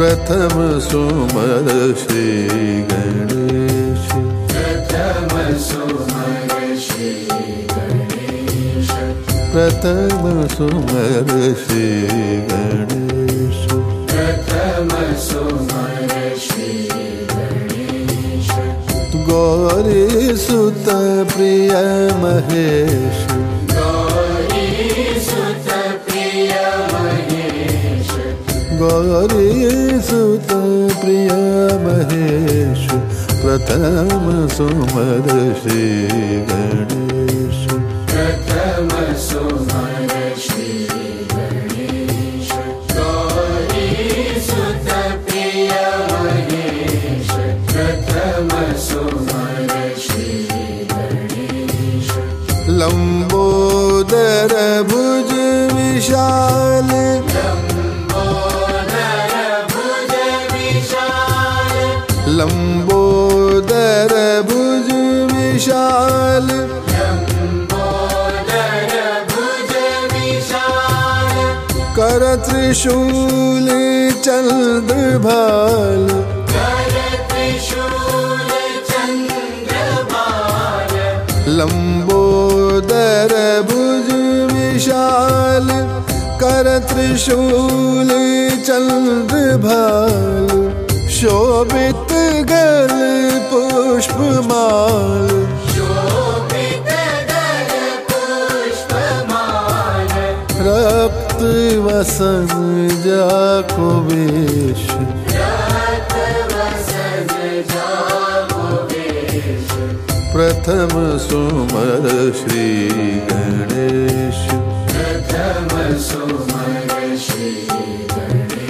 प्रथम सुमर श्री गणेश प्रथम सुमर श्री गणेश प्रथम सुमर श्री गणेश प्रथम सुमर श्री गणेश गौरी सुत प्रिय महेश गौरी सुत प्रिय महेश प्रथम सुमर श्री गणेश। प्रथम गणेश प्रिय महेश प्रथम सुमर श्री गणेश। लम्बोदर कर त्रिशूल चन्द्रबाल लम्बोदर भुज विशाल। कर त्रिशूल चन्द्र भाल शोभित गल पुष्पमाल। शोभित गल पुष्पमाल। रक्त वसन जागो वेश। प्रथम सुमर श्री गणेश। प्रथम सुमर श्री गणेश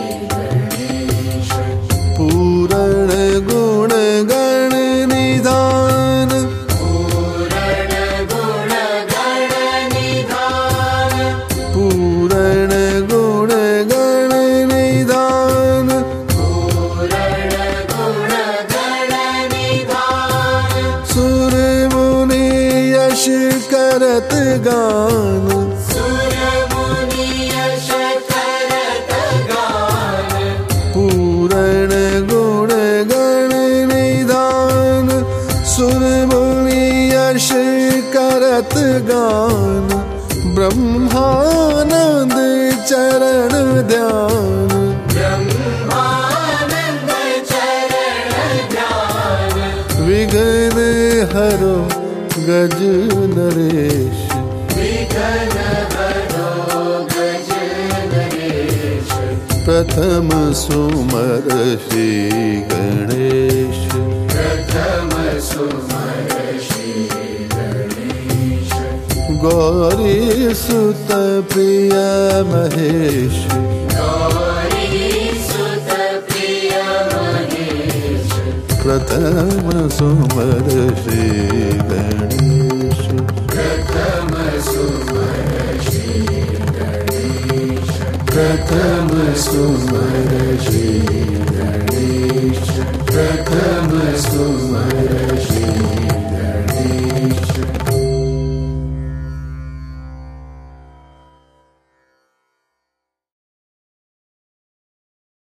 करत गान। गान। पूरण गुण गण निधान। सुर मुनि यश करत गान। ब्रह्मानंद चरण ध्यान गज नरेश। प्रथम सुमर श्री गणेश। प्रथम सुमर श्री गणेश गौरी सुत प्रिय महेश प्रथम सुमर श्री गणेश। प्रथम सुमर श्री गणेश। प्रथम सुमर श्री गणेश। प्रथम सुमर श्री